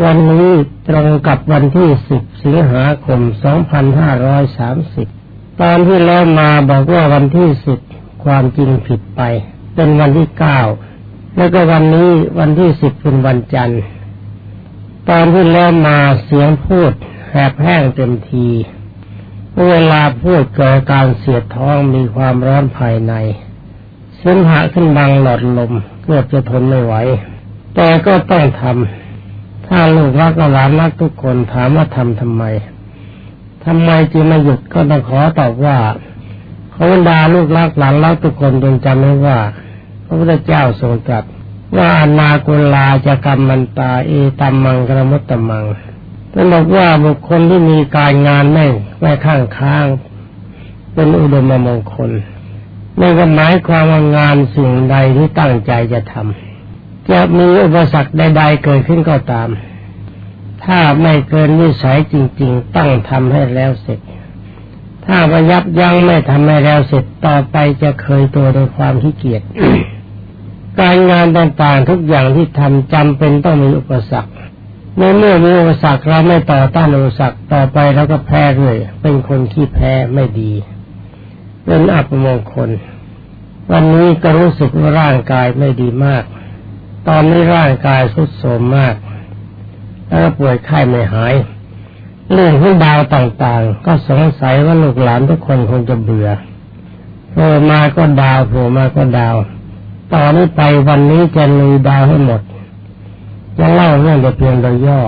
วันนี้ตรงกับวันที่สิบสิงหาคมสองพันห้าร้อยสามสิบตอนที่แล้วมาบอกว่าวันที่สิบความจริงผิดไป เป็นวันที่เก้าแล้วก็วันนี้วันที่สิบเป็นวันจันทร์ ตอนที่แล้วมาเสียงพูดแหบแห้งเต็มที เวลาพูดเกิดการเสียดท้องมีความร้อนภายในเส้นหะขึ้นบังหลอดลมเกือบจะทนไม่ไหว แต่ก็ต้องทำ ถ้าลูกรักหลานรักทุกคนถามว่าทำทำไมทำไมจึงไม่หยุดก็ต้องขอตอบว่าเขาดาลูกรักหลานรักทุกคนจงจำไว้ว่า พระพุทธเจ้าทรงตรัสว่าอนาคุลาจะกรรมมันตาเอตัมมังกรมุตตมังท่านบอกว่าบุคคลที่มีการงานแม่งไม่ข้างค้างเป็นอุดมมงคลไม่ก็หมายความว่างานสิ่งใดที่ตั้งใจจะทำ จะมีอุปสรรคใด ๆ เกิดขึ้นก็ตาม ถ้าไม่เกินวิสัยจริง ๆตั้งทำให้แล้วเสร็จ ถ้าพยับยั้งไม่ทำให้แล้วเสร็จต่อไปจะเคยตัวในความขี้เกียจการงานต่างๆทุกอย่างที่ทำจำเป็นต้องมีอุปสรรคในเมื่อมีอุปสรรคเราไม่ต่อต้านอุปสรรคต่อไปเราก็แพ้เลยเป็นคนขี้แพ้ไม่ดีเป็นอัปมงคล วันนี้ก็รู้สึกว่าร่างกายไม่ดีมาก ตอนนี้ร่างกายสุดโทรมมาก แล้วป่วยไข้ไม่หาย เรื่องของดาวต่างๆ ก็สงสัยว่าลูกหลานทุกคนคงจะเบื่อโผล่มาก็ดาวโผล่มาก็ดาวต่อนนี้ไปวันนี้จะลุยดาวให้หมดจะเล่าเรื่องเพียงโดยย่อ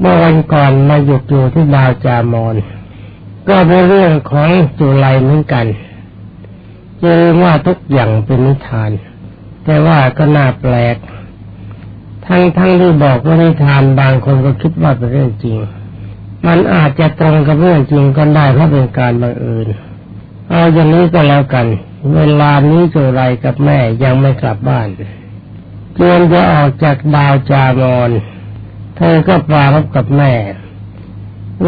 เมื่อวันก่อนมาหยุดอยู่ที่ดาวจามอนก็เป็นเรื่องของจุไลเหมือนกันเจอว่าทุกอย่างเป็นนิทาน แต่ว่าก็น่าแปลก ทั้งทั้งที่บอกว่านิทานบางคนก็คิดว่าเป็นเรื่องจริง มันอาจจะตรงกับเรื่องจริงก็ได้เพราะเป็นการบังเอิญเอาอย่างนี้ก็แล้วกัน เวลานี้จุไรกับแม่ยังไม่กลับบ้านเตรียมจะออกจากดาวจามอนเธอก็ปรารบกับแม่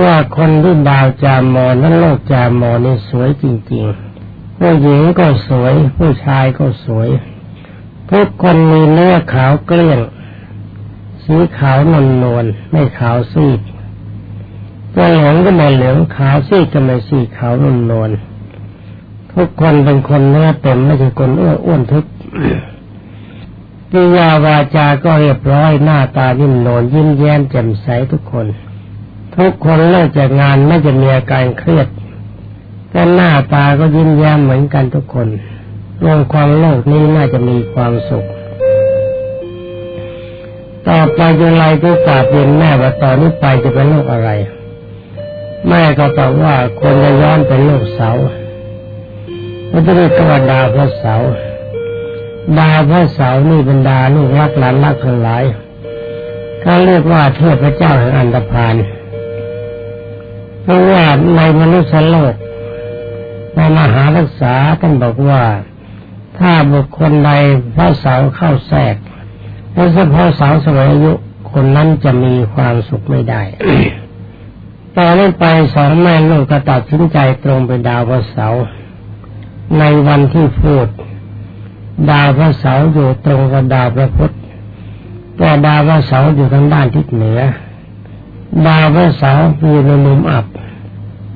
ว่าคนที่ดาวจามอนั้นโลกจามอนนี่สวยจริงๆผู้หญิงก็สวย ผู้ชายก็สวย ทุกคนมีเนื้อขาวเกลี้ยง สีขาวนวลนวลไม่ขาวซีดจะเหลืองก็ไม่เหลืองขาวซีดก็ไม่ซีขาวนวลนวลทุกคนเป็นคนเนื้อเต็มไม่ใช่คนอ้วนอ้วนทึบกิยาวาจาก็เรียบร้อยหน้าตายิ้มโนนยิ้มแย้มแจ่มใสทุกคน ทุกคนเลิกจากงานไม่จะมีอาการเครียดแต่หน้าตาก็ยิ้มแย้มเหมือนกันทุกคน โลกความโลกนี้น่าจะมีความสุข ต่อไปจะไรก็กราบเรียนแม่ว่าตอนนี้ไปจะเป็นโลกอะไร แม่ก็ตอบว่าควรจะย้อนเป็นโลกเสาพระเรียกว่าดาวพระเสาดาวพระเสานี่บรรดาลูกรักหลานรักทั้งหลายเขาเรียกว่าเทพเจ้าแห่งอันตพานเพราะว่าในมนุษย์โลกในมหารักษาท่านบอกว่า ถ้าบุคคลใดพระเสาเข้าแทรกแลวเฉพาะสาวสมัยอายุคนนั้นจะมีความสุขไม่ได้ต่อนี้ไปสองแม่ลูกก็ตัดสินใจตรงไปดาวพระเสาในวันที่พูด ดาวพระเสาอยู่ตรงกับดาวพระพุธแต่ดาวพระเสาอยู่ทางด้านทิศเหนือ ดาวพระเสาร์อยู่ในมุมอับ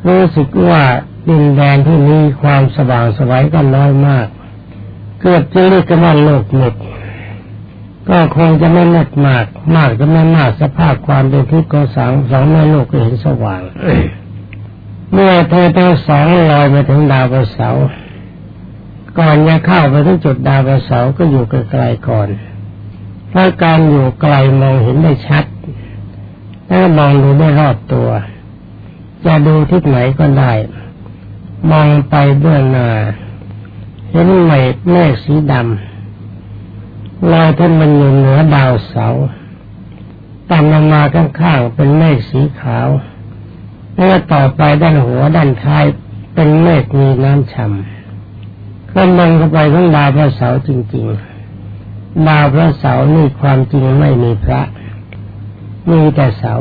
รู้สึกว่าดินแดนที่มีความสว่างสวัยก็น้อยมาก เกิดจะเรียกกันว่าโลกหมดก็คงจะไม่มืดมาก มากจะไม่มากสภาพความเป็นทิพย์ของสองสองแม่โลกก็เห็นสว่าง เมื่อเธอทั้งสองลอยไปถึงดาวพรเสาก่อนจะเข้าไปถึงจุดดาวพรเสาก็อยู่ไกลๆก่อนเพราะการอยู่ไกลมองเห็นได้ชัดถ้ามองดูได้รอบตัว จะดูทิศไหนก็ได้ มองไปเบื้องหน้า เห็นเมฆเมฆสีดำลอยท่านมันอยู่เหนือดาวเสาต่ำลงมาข้างๆเป็นเมฆสีขาวแล้วต่อไปด้านหัวด้านท้ายเป็นเมฆมีน้ำฉ่ำก็มองเข้าไปทั้งดาวพระเสาจริงๆ ดาวพระเสานี่ความจริงไม่มีพระ มีแต่เสา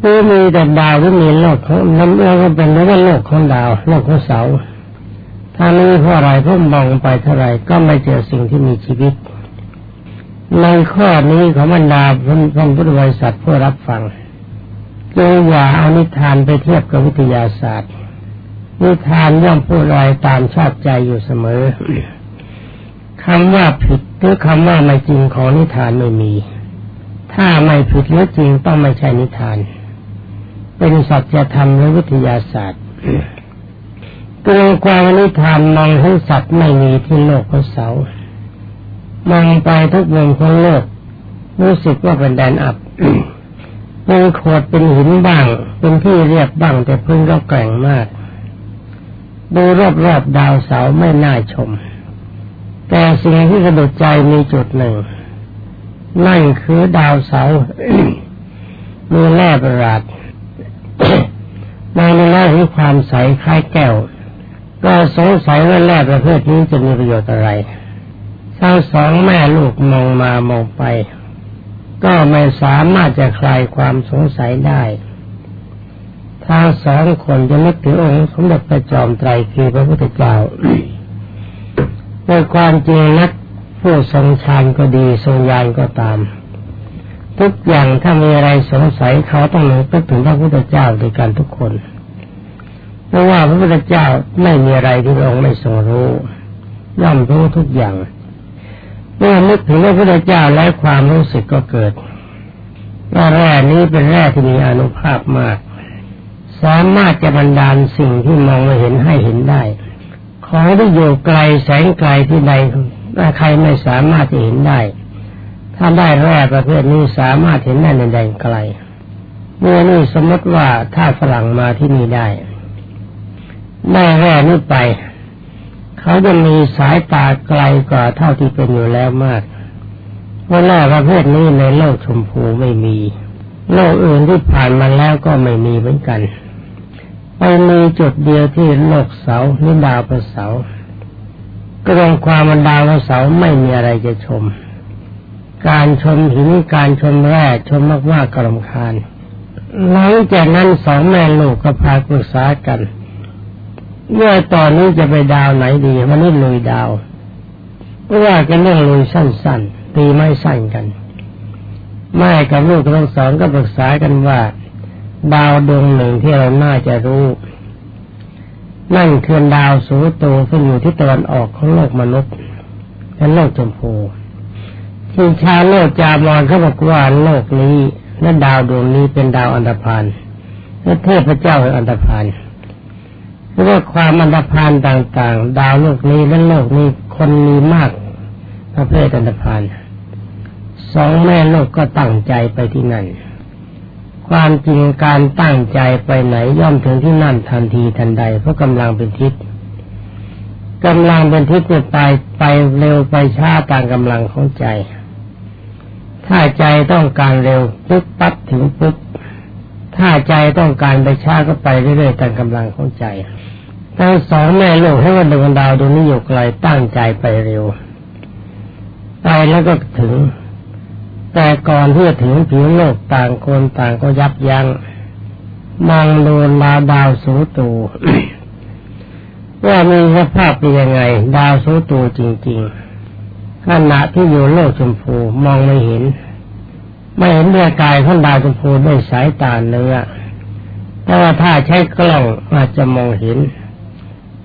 หรือมีแต่ดาวหรือมีโลกของน้ำเอื้อก็เป็นแล้วก็โลกของดาวโลกของเสา ถ้านี้เพราะอะไรพุ่มมองไปเท่าไรก็ไม่เจอสิ่งที่มีชีวิต ในข้อนี้ของบรรดาท่านพุทธบริษัทผู้รับฟังจงอย่าเอานิทานไปเทียบกับวิทยาศาสตร์ นิทานย่อมพูดอะไรตามชอบใจอยู่เสมอคำว่าผิดหรือคำว่าไม่จริงของนิทานไม่มี ถ้าไม่ผิดหรือจริงต้องไม่ใช่นิทาน เป็นสัจธรรมหรือวิทยาศาสตร์ ตัวความนิทานมองให้สัตว์ไม่มีที่โลกเขาเสามองไปทุกมุมของโลก รู้สึกว่าเป็นแดนอับเป็นโขดเป็นหินบ้าง เป็นที่เรียบบ้างแต่พึ่งก็แกร่งมาก ดูรอบๆดาวเสาไม่น่าชม แต่สิ่งที่สะดุดใจมีจุดหนึ่งนั่นคือดาวเสามีแร่ประหลาดมองในแง่ของความใสคล้ายแก้ว ก็สงสัยว่าแร่ประเภทนี้จะมีประโยชน์อะไรทั้งสองแม่ลูกมองมามองไป ก็ไม่สามารถจะคลายความสงสัยได้ทั้งสองคนจะนึกถึงองค์สมเด็จพระจอมไตรคือพระพุทธเจ้าในความจริงนักผู้ทรงฌานก็ดีทรงญาณก็ตาม ทุกอย่างถ้ามีอะไรสงสัยเขาต้องนึกถึงพระพุทธเจ้าด้วยกันทุกคน เพราะว่าพระพุทธเจ้าไม่มีอะไรที่พระองค์ไม่ทรงรู้ย่อมรู้ทุกอย่าง เมื่อนึกถึงพระพุทธเจ้าแล้วความรู้สึกก็เกิดว่าแร่นี้เป็นแร่ที่มีอนุภาพมาก สามารถจะบันดาลสิ่งที่มองไม่เห็นให้เห็นได้ ของที่อยู่ไกลแสงไกลที่ใดใครไม่สามารถจะเห็นได้ ถ้าได้แร่ประเภทนี้สามารถเห็นได้ในแดนไกลเมื่อนี้สมมติว่าถ้าฝรั่งมาที่นี่ได้ ได้แร่นี้ไป เขาจะมีสายตาไกลกว่าเท่าที่เป็นอยู่แล้วมากเพราแร่ประเภทนี้ในโลกชมพูไม่มี โลกอื่นที่ผ่านมาแล้วก็ไม่มีเหมือนกันไปมีจุดเดียวที่โลกเสาหรือดาวพระเสาก็รงความมันดาวพระเสาไม่มีอะไรจะชม การชมหินการชมแร่ชมมากๆกรำคาญหลังจากนั้นสองแม่ลูกก็พาปรึกษากัน เมื่อตอนนี้จะไปดาวไหนดีวันนี้ลุยดาวเพราะว่ากันเรื่องลุยสั้นๆตีไม่สั้นกันแม่กับลูกทั้งสองก็ปรึกษากันว่า ดาวดวงหนึ่งที่เราน่าจะรู้ นั่นคือดาวสูโตซึ่งอยู่ที่ตะวันออกของโลกมนุษย์เป็นโลกชมพูที่ชาโลกจามอนเขาบอกว่าโลกนี้และดาวดวงนี้เป็นดาวอันดพานและเทพเจ้าแห่งอันดพาน เรื่องความอันดพานต่างๆ ดาวโลกนี้และโลกนี้คนมีมากประเภทอันดพานสองแม่โลกก็ตั้งใจไปที่นั่น ความจริงการตั้งใจไปไหนย่อมถึงที่นั่นทันทีทันใด เพราะกำลังเป็นทิศกำลังเป็นทิศจะไปไปเร็วไปช้าตามกำลังของใจ ถ้าใจต้องการเร็วปุ๊บปั๊บถึงปุ๊บถ้าใจต้องการไปช้าก็ไปเรื่อยๆตามกำลังของใจ ทั้งสองแม่ลูกให้ว่าดวงดาวดวงนี้อยู่ไกลตั้งใจไปเร็ว ไปแล้วก็ถึง แต่ก่อนที่จะถึงผิวโลกต่างคนต่างก็ยับยัง้งมองดูลาดาวสูตูว่ามีสภาพเป็นยังไง ดาวสูตูจริง ๆ ขณะที่อยู่โลกชมพูมองไม่เห็น ไม่เห็นด้วยกายของดาวชมพูด้วยสายตาเนื้อแต่ว่าถ้าใช้กล้องอาจจะมองเห็น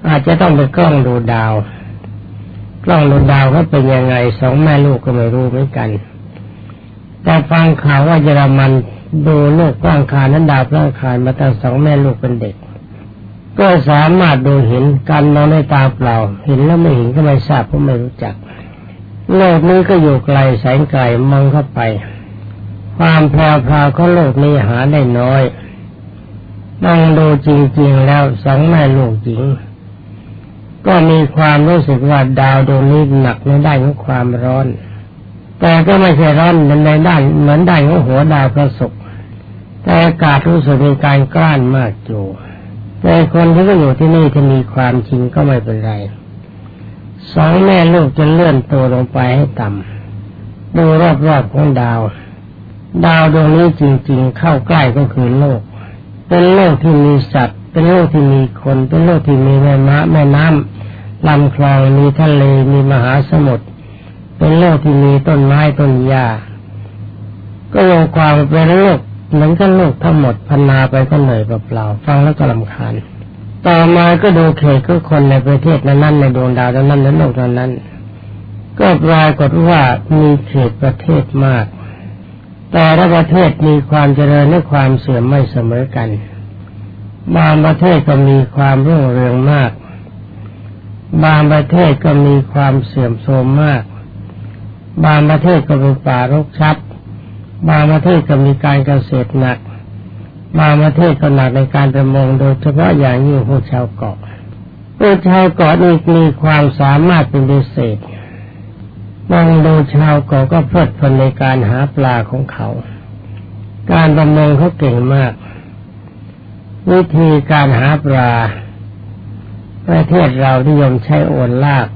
อาจจะต้องไปกล้องดูดาว กล้องดูดาวเขาเป็นยังไงสองแม่ลูกก็ไม่รู้เหมือนกัน แต่ฟังข่าวว่าเยอรมันดูโลกกว้างคานั้นดาวกว้างคานมาตั้งสองแม่ลูกเป็นเด็ก ก็สามารถดูเห็นการมองในตาเปล่า เห็นแล้วไม่เห็นก็ไม่ทราบเพราะไม่รู้จัก โลกนี้ก็อยู่ไกลแสงไกลมองเข้าไป ความแพรวพราวของโลกนี้หาได้น้อยต้องดูจริงๆแล้วสองแม่ลูกหญิง ก็มีความรู้สึกว่าดาวดวงนี้หนักในด้านของความร้อน แต่ก็ไม่ใช่ร้อนในด้านเหมือนด้านของหัวดาวพระศุกร์แต่อากาศรู้สึกมีการกลั้นมากอยู่แต่คนที่ก็อยู่ที่นี่จะมีความจริงก็ไม่เป็นไรสองแม่ลูกจะเลื่อนตัวลงไปให้ต่ำดูรอบๆของดาว ดาวดวงนี้จริง ๆ เข้าใกล้ก็คือโลก เป็นโลกที่มีสัตว์ เป็นโลกที่มีคน เป็นโลกที่มีแม่น้ำแม่น้ำ ลำคลองมีทะเลมีมหาสมุทรเป็นโลกที่มีต้นไม้ต้นหญ้าก็ลงความเป็นโลกเหมือนกันโลกทั้งหมดพันนาไปก็เหนื่อยเปล่าๆฟังแล้วก็ลำคาญ ต่อมาก็ดูเขตก็คนในประเทศนั้นๆในดวงดาวนั้นในโลกนั้นก็ปรากฏว่ามีเขตประเทศมาก แต่ละประเทศมีความเจริญและความเสื่อมไม่เสมอกัน บางประเทศก็มีความรุ่งเรืองมาก บางประเทศก็มีความเสื่อมโทรมมาก บางประเทศก็เป็นป่ารกชัด บางประเทศก็มีการเกษตรหนัก บางประเทศก็หนักในการประมงโดยเฉพาะอย่างยิ่งพวกชาวเกาะพวกชาวเกาะนี่มีความสามารถเป็นพิเศษมองดูชาวเกาะก็เพลิดเพลินในการหาปลาของเขา การประมงเขาเก่งมาก วิธีการหาปลา ประเทศเรานิยมใช้โอนลาก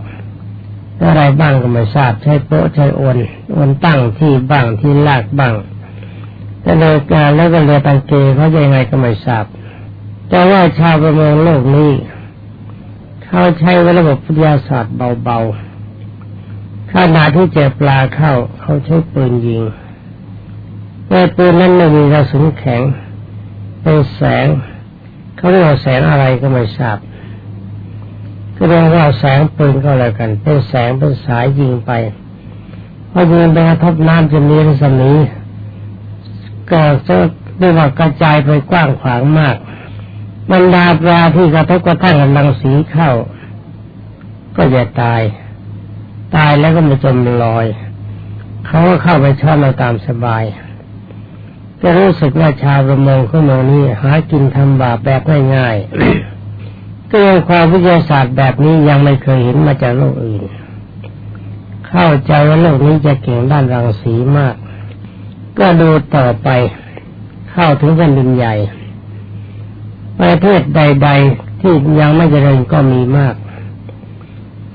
อะไรบ้างก็ไม่ทราบใช้โป๊ะใช้โอนโอนตั้งที่บ้างที่ลากบ้างแต่เลยการแล้วก็เรือตังเกเขายังไงก็ไม่ทราบแต่ว่าชาวประมงโลกนี้เขาใช้ระบบวิทยาศาสตร์เบาๆขณะที่เจอปลาเข้า เขาใช้ปืนยิงแต่ปืนนั้นไม่มีกระสุนแข็งเป็นแสงเขาเรียกว่าแสงอะไรก็ไม่ทราบ ก็เรียกว่าแสงปืนก็แล้วกันเป็นแสงเป็นสายยิงไปพอยิงไปกระทบน้ำจะมีรัศมีก็จะเรียกว่ากระจายไปกว้างขวางมากบรรดาปลาที่กระทบกระทั่งกับรังสีเข้า ก็จะตาย ตายแล้วก็มาจมลอย เขาก็เข้าไปช่อนเราตามสบายจะรู้สึกว่าชาวประมงของเมืองนี้หากินทำบาปแบบง่ายๆ เก็ยังความวิทยาศาสตร์แบบนี้ยังไม่เคยเห็นมาจากโลกอื่น เข้าใจว่าโลกนี้จะเก่งด้านรังสีมาก ก็ดูต่อไปเข้าถึงแผ่นดินใหญ่ประเทศใด ๆ ที่ยังไม่เจริญก็มีมาก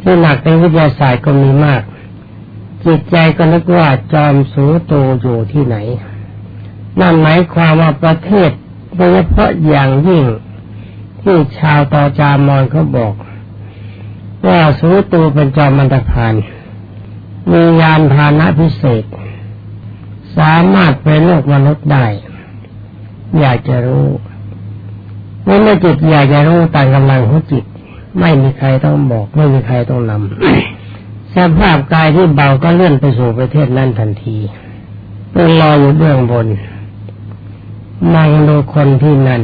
ที่หนักในวิทยาศาสตร์ก็มีมาก จิตใจก็นึกว่าจอมสูโตอยู่ที่ไหน นั่นหมายความว่าประเทศโดยเฉพาะอย่างยิ่ง ที่ชาวตอจามอนเขาบอก ว่าสูตูเป็นจอมันตะพานมียานพานะพิเศษ สามารถไปโลกมนุษย์ได้ อยากจะรู้เมื่อจิตอยากจะรู้ตามกำลังของจิต ไม่มีใครต้องบอก ไม่มีใครต้องนำสภาพกายที่เบาก็เลื่อนไปสู่ประเทศนั้นทันทีเป็นรออยู่เบื้องบนนั่งดูคนที่นั่น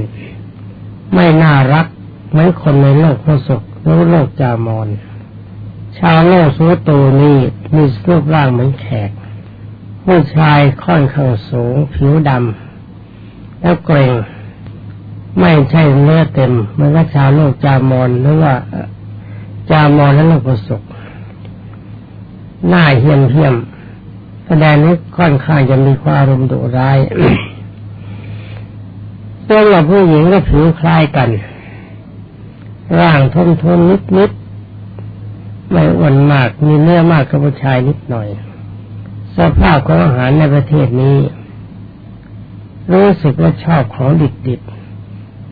ไม่น่ารักเหมือนคนในโลกพระศกหรือโลกจามอนชาวโลกสุตูนี้มีรูปร่างเหมือนแขก ผู้ชายค่อนข้างสูง ผิวดำแล้วเกรงไม่ใช่เนื้อเต็มเหมือนกับชาวโลกจามอนหรือว่าจามอนและโลกพระศกหน้าเหี้ยมเหี้ยมแสดงนี้ค่อนข้างจะมีความรุมดุร้าย ตัวกับผู้หญิงก็ผิวคล้ายกัน ร่างทนทนนิดนิดไม่อ้วนมากมีเนื้อมากกับผู้ชายนิดหน่อย สภาพของอาหารในประเทศนี้ รู้สึกว่าชอบของดิบดิบ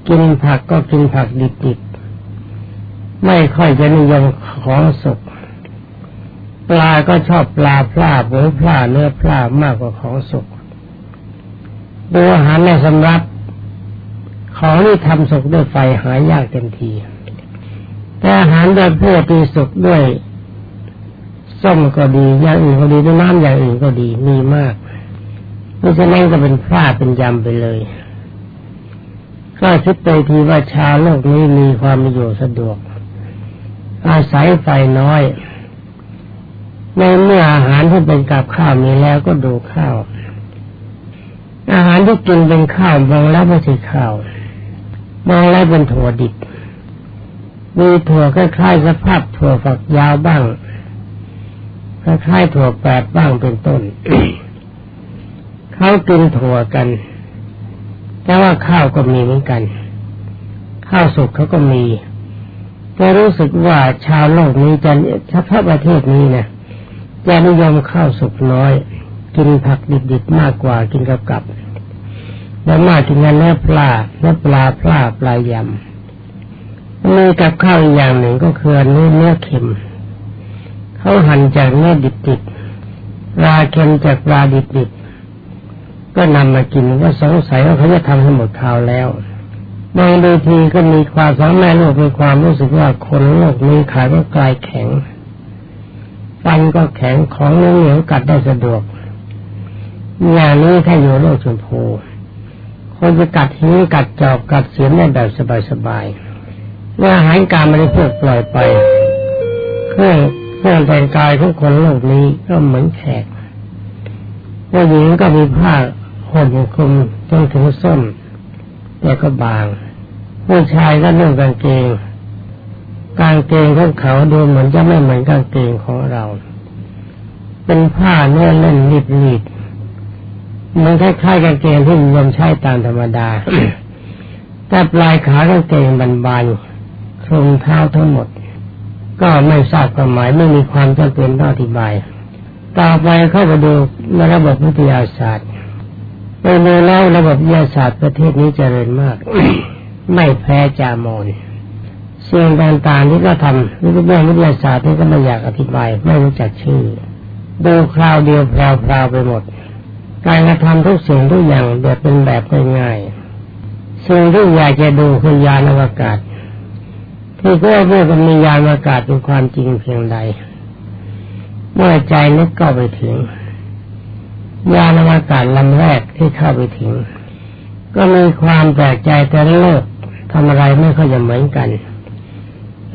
กินผักก็กินผักดิบดิบไม่ค่อยจะนิยมของสุกปลาก็ชอบปลาพลาหมูพลาเนื้อพลามากกว่าของสุกดูอาหารในสำรับ ของที่ทำสุกด้วยไฟหายยากเต็มที แต่อาหารโดยเพื่อตีสุกด้วยส้มก็ดีอย่างอื่นก็ดีด้วยน้ำอย่างอื่นก็ดีมีมากเพราะฉะนั้นก็เป็นพลาดเป็นยำไปเลย ก็คิดไปทีว่าชาโลกนี้มีความอยู่สะดวก อาศัยไฟน้อยในเมื่ออาหารที่เป็นกับข้าวมีแล้วก็ดูข้าว อาหารที่กินเป็นข้าวมองแล้วไม่ใช่ข้าว มองแล้วเป็นถั่วดิบมีถั่วคล้ายๆสภาพถั่วฝักยาวบ้างคล้ายๆถั่วแปดบ้างเป็นต้นเขากินถั่วกัน แต่ว่าข้าวก็มีเหมือนกัน ข้าวสุกเขาก็มีแต่รู้สึกว่าชาวโลกนี้จะเฉพาะประเทศนี้นะจะนิยมข้าวสุกน้อย กินผักดิบๆมากกว่ากินกับกับ แล้วมาถึงเนื้อปลาเนื้อปลาปลาปลายำมีกับข้าวอย่างหนึ่งก็คือเนื้อเนื้อเค็มเขาหั่นจากเนื้อดิบๆปลาเค็มจากปลาดิบๆก็นำมากินก็สงสัยว่าเขาจะทำให้หมดข่าวแล้วบางทีก็มีความสองแม่ลูกมีความรู้สึกว่าคนโลกนี้ขายก็กลายแข็งฟันก็แข็งของเหนียวกัดได้สะดวกอย่างนี้ถ้าอยู่โลกชมพู คนจะกัดหิ้งกัดจอบกัดเสียมได้แบบสบายๆเมื่ออาหารการบริโภคปล่อยไปเครื่องเครื่องแต่งกายของคนโลกนี้ก็เหมือนแขกผู้หญิงก็มีผ้าห่มคลุมจนถึงส้นแต่ก็บางผู้ชายก็นุ่งกางเกง กางเกงของเขาดูเหมือนจะไม่เหมือนกางเกงของเรา เป็นผ้าเนื้อเล่นรีดๆ มันคล้ายๆกางเกงที่นิยมใช้ตามธรรมดา แต่ปลายขากางเกงบานๆคลุมเท้าทั้งหมด ก็ไม่ทราบความหมายไม่มีความจำเป็นต้องอธิบาย ต่อไปเข้าไปดูในระบบวิทยาศาสตร์ไปดูแล้วระบบวิทยาศาสตร์ประเทศนี้เจริญมาก ไม่แพ้จามอนสิ่งต่างๆที่ก็ทำวิทยาวิทยาศาสตร์ที่ก็ไม่อยากอธิบาย ไม่รู้จักชื่อ ดูคราวเดียวแพรวๆไปหมด การกระทำทุกสิ่งทุกอย่างแบบเป็นแบบง่ายๆสิ่งที่อยากจะดูคือยานอวกาศที่เพื่อเพื่อมียานอวกาศเป็นความจริงเพียงใด เมื่อใจนึกก็ไปถึง ยานอวกาศลำแรกที่เข้าไปถึง ก็มีความแปลกใจแต่โลกทำอะไรไม่ค่อยจะเหมือนกัน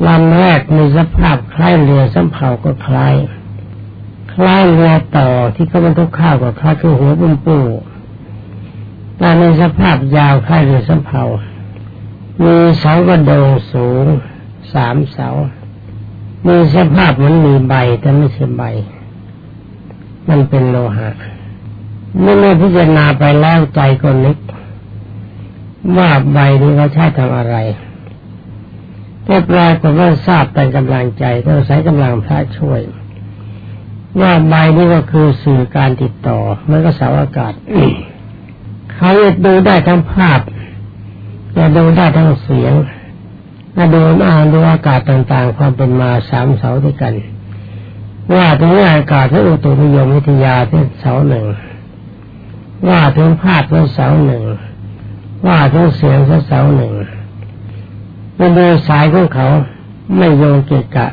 ลำแรกมีสภาพคล้ายเรือสำเภาก็คล้าย คล้ายเรือต่อที่เขาบรรทุกข้าวก็คล้ายคือหัวปุ้มปูแต่ในสภาพยาวคล้ายเรือสำเภามีเสากระโดงสูงสามเสา มีสภาพเหมือนมีใบแต่ไม่ใช่ใบ มันเป็นโลหะเมื่อพิจารณาไปแล้วใจก็นึก ว่าใบนี้เขาใช้ทำอะไรแต่ปลายก็ว่าทราบเป็นกำลังใจต้องใช้กำลังพระช่วย ว่าใบนี้ก็คือสื่อการติดต่อมันก็สาวอากาศเขาจะดูได้ทั้งภาพจะดูได้ทั้งเสียงจะดูอ่านดูอากาศต่างๆ ความเป็นมาสามเสาด้วยกัน ว่าถึงอากาศที่อุตุนิยมวิทยาที่เสาหนึ่งว่าถึงภาพสักเสาหนึ่งว่าถึงเสียงสักเสาหนึ่งมันดูสายของเขาไม่โยงเกะกะ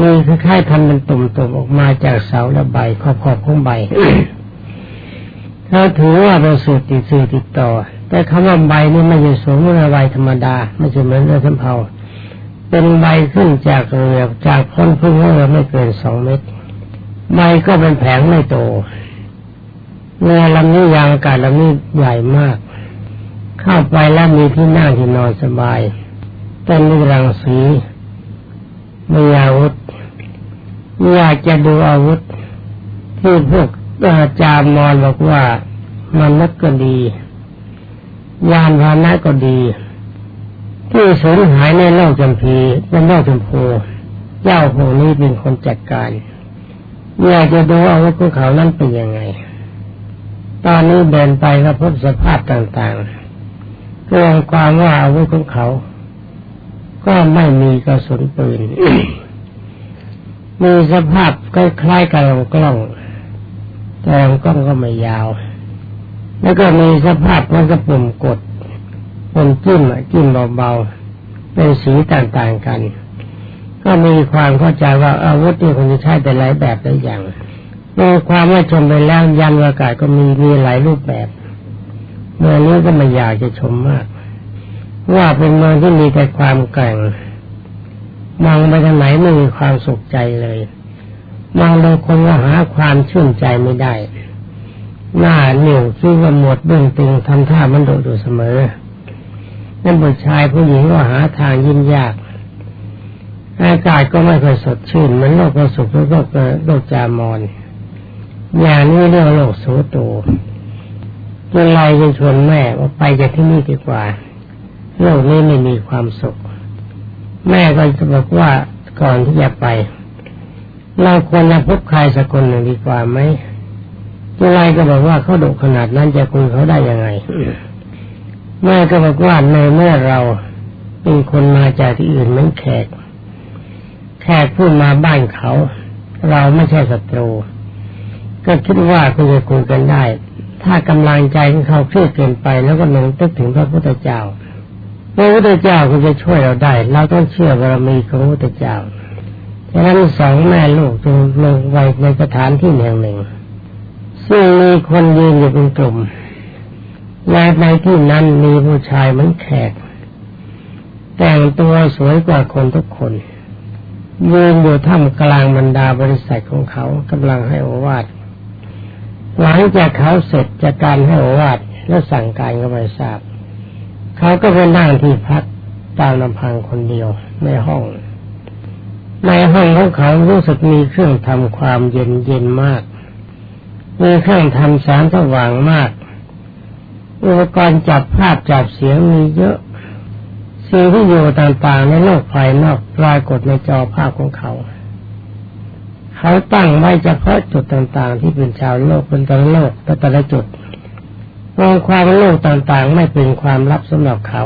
มีคล้ายๆทำเป็นตุ่มๆออกมาจากเสาและใบขอบๆของใบเขาถือว่าเป็นสื่อติดสื่อติดต่อ แต่คำว่าใบนี่ไม่ใช่สูงเมื่อใบธรรมดาไม่ใช่เหมือนเรือสำเภาเป็นใบขึ้นจากเรือจากพ้นพึ่งเรือไม่เกินสองเมตรใบก็เป็นแผงไม่โตเรือลำนี้ยางอากาศลำนี้ใหญ่มาก เข้าไปแล้วมีที่นั่งที่นอนสบายต้นนิรังสีมีอาวุธ อยากจะดูอาวุธ ที่พวกอาจารย์มอนบอกว่ามันนักก็ดี ยานพานะก็ดี ที่สูญหายในโลกจำพีในโลกจำพูเจ้าพวกนี้เป็นคนจัดการอยากจะดูอาวุธของเขานั้นเป็นยังไง ตอนนี้เดินไปก็พบสภาพต่างๆเรื่องความว่าอาวุธของเขา ก็ไม่มีกระสุนปืน มีสภาพคล้ายๆกับลำกล้อง แต่ลำกล้องก็ไม่ยาว แล้วก็มีสภาพมันก็ปุ่มกดปุ่มจิ้มจิ้มเบาๆเป็นสีต่างๆกัน ก็มีความเข้าใจว่าอาวุธที่คนจะใช้แต่หลายแบบหลายอย่างดูความว่าชมไปแล้วยันอากาศก็มีมีหลายรูปแบบเมืองนี้ก็ไม่อยากจะชมมาก ว่าเป็นเมืองที่มีแต่ความแกร่ง มองไปทางไหนไม่มีความสุขใจเลยมองดูคนว่าหาความชื่นใจไม่ได้ หน้าเหนียวคิ้วหมดเบื้องตึงทำท่ามันโดดอยู่เสมอนั่นผู้ชายผู้หญิงก็หาทางยิ้มยากอากาศก็ไม่ค่อยสดชื่นเหมือนโลกประสุขแล้วก็โลกจามอนอย่างนี้เรื่องโลกโสโตจนไรจะชวนแม่ว่าไปจากที่นี่ดีกว่าโลกนี้ไม่มีความสุข แม่ก็จะบอกว่าก่อนที่จะไป เราควรจะพบใครสักคนหนึ่งดีกว่าไหมจนไรก็บอกว่าเขาดุขนาดนั้นจะคุยเขาได้ยังไง แม่ก็บอกว่าในเมื่อเราเป็นคนมาจากที่อื่นเหมือนแขก แขกพูดมาบ้านเขา เราไม่ใช่ศัตรู ก็คิดว่าคุณจะคุยกันได้ ถ้ากำลังใจของเขาเครียดเกินไปแล้วก็นึกตึกถึงพระพุทธเจ้า พระพุทธเจ้าคุณจะช่วยเราได้ เราต้องเชื่อบารมีของพระพุทธเจ้าฉะนั้นสองแม่ลูกจึงลงไว้ในสถานที่แห่งหนึ่ง ซึ่งมีคนยืนอยู่เป็นกลุ่ม และในที่นั้นมีผู้ชายเหมือนแขก แต่งตัวสวยกว่าคนทุกคนยืนอยู่ท่ามกลางบรรดาบริษัทของเขากำลังให้อวาดหลังจากเขาเสร็จจากการให้อวาดและสั่งการก็ไม่ทราบ เขาก็ไปนั่งที่พักตามลำพังคนเดียวในห้อง ในห้องของเขารู้สึกมีเครื่องทำความเย็นเย็นมาก มีเครื่องทำแสงสว่างมาก อุปกรณ์จับภาพจับเสียงมีเยอะสิ่งที่อยู่ต่างๆในโลกภายนอกปรากฏในจอภาพของเขา เขาตั้งไว้เฉพาะจุดต่างๆ ที่เป็นชาวโลกเป็นต่ละโลกแต่ละจุด มองความโลกต่างๆ ไม่เป็นความลับสำหรับเขา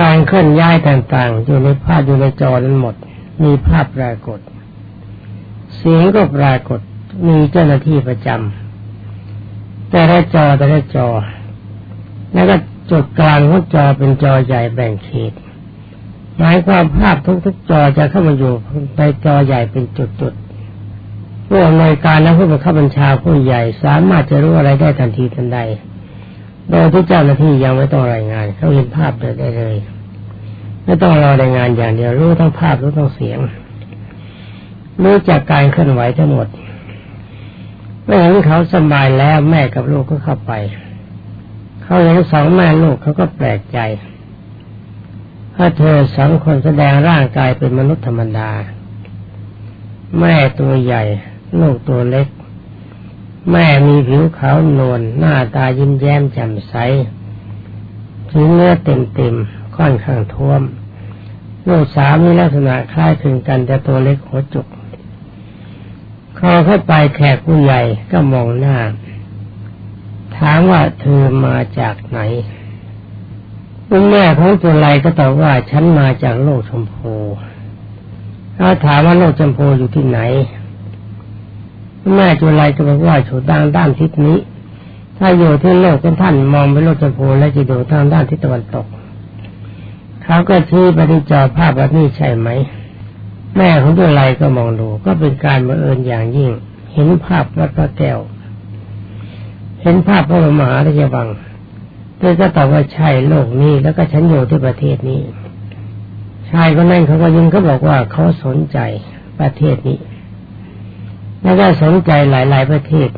การเคลื่อนย้ายต่างๆ อยู่ในภาพอยู่ในจอนั้นหมด มีภาพปรากฏ เสียงก็ปรากฏ มีเจ้าหน้าที่ประจำแต่ละจอแต่ละจอ แล้วก็จุดกลางของจอเป็นจอใหญ่แบ่งเขตหมายความภาพทุกๆจอจะเข้ามาอยู่ในจอใหญ่เป็นจุด ผู้อำนวยการและผู้บังคับบัญชาผู้ใหญ่สามารถจะรู้อะไรได้ทันทีทันใด โดยที่เจ้าหน้าที่ยังไม่ต้องรายงานเขาเห็นภาพเดได้เลย ไม่ต้องรอรายงานอย่างเดียวรู้ทั้งภาพรู้ทั้งเสียงรู้จากการเคลื่อนไหวทั้งหมดเมื่อเห็นเขาสบายแล้วแม่กับลูกก็เข้าไป เขาเห็นสองแม่ลูกเขาก็แปลกใจถ้าเธอสองคนแสดงร่างกายเป็นมนุษย์ธรรมดา แม่ตัวใหญ่ ลูกตัวเล็ก แม่มีผิวขาวนวลหน้าตายิ้มแย้มแจ่มใสผิวเนื้อเต็มเต็มค่อนข้างท้วม ลูกสาวมีลักษณะคล้ายคลึงกันแต่ตัวเล็กหัวจุกคอเข้าไปแขกผู้ใหญ่ก็มองหน้า ถามว่าเธอมาจากไหนคุณแม่ของจุไลก็ตอบว่าฉันมาจากโลกชมพูถ้าถามว่าโลกชมพูอยู่ที่ไหน แม่จุไลก็บอกว่าอยู่ด้านด้านทิศนี้ ถ้าอยู่ที่โลกของท่านมองไปโลกชมพูและจะดูทางด้านทิศตะวันตก เขาก็ชี้ปที่จอภาพว่านี่ใช่ไหม แม่ของจุไลก็มองดูก็เป็นการบังเอิญอย่างยิ่ง เห็นภาพวัดพระแก้ว เห็นภาพพระมหาราชวังเธอก็ตอบว่าใช่โลกนี้แล้วก็ฉันอยู่ที่ประเทศนี้ชายคนนั้นเขาก็ยิงเขาบอกว่าเขาสนใจประเทศนี้ แล้วก็สนใจหลาย ๆ ประเทศ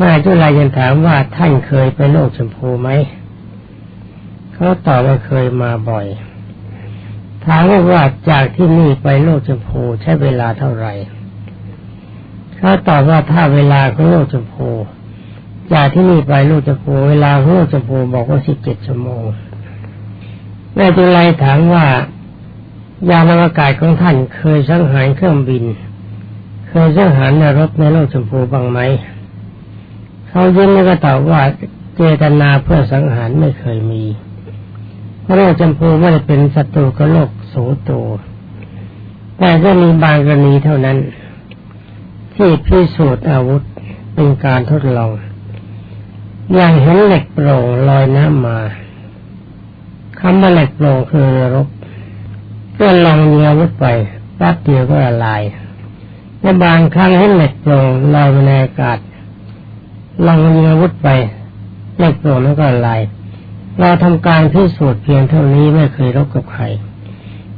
มาจุลายังถามว่าท่านเคยไปโลกชมพูไหมเขาตอบว่าเคยมาบ่อยถามว่าจากที่นี่ไปโลกชมพูใช้เวลาเท่าไหร่เขาตอบว่าถ้าเวลาของโลกชมพูจากที่นี่ไปโลกจะพูเวลาลูกจะพูบอกว่าสิบเจ็ดชั่วโมงแม่จุไลถามว่ายานอวกาศของท่านเคยสังหารเครื่องบิน เคยสังหารนรกในโลกชมพูบ้างไหมเขายิ้มแล้วก็ตอบว่าเจตนาเพื่อสังหารไม่เคยมีพระโลกชมพูไม่ได้เป็นศัตรูกับโลกโสูโตแต่ก็มีบางกรณีเท่านั้น ที่พิสูจน์อาวุธเป็นการทดลอง อย่างเห็นเหล็กโปร่งลอยน้ำมาคำว่าเหล็กโปร่งคือรบก็ลองเงียวุธไปแป๊บเดียวก็ละลาย และบางครั้งเห็นเหล็กโปร่งลอยในอากาศลองเงียวุธไปเหล็กโปร่งแล้วก็ลายเราทำการพิสูจน์เพียงเท่านี้ไม่เคยรบกับใคร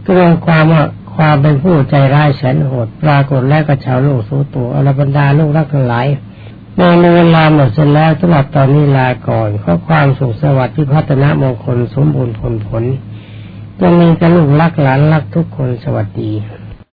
ก็รวมความว่าความเป็นผู้ใจร้ายแสนโหดปรากฏแล้วก็ชาวโลกสู้ตัวอรบรรดาลูกรักทั้งหลายในเวลาหมดเสร็จแล้วสำหรับตอนนี้ลาก่อนข้อความสุขสวัสดิ์พิพัฒนามงคลสมบูรณ์ผลผลจะมีกระลูกรักหลานรักทุกคนสวัสดี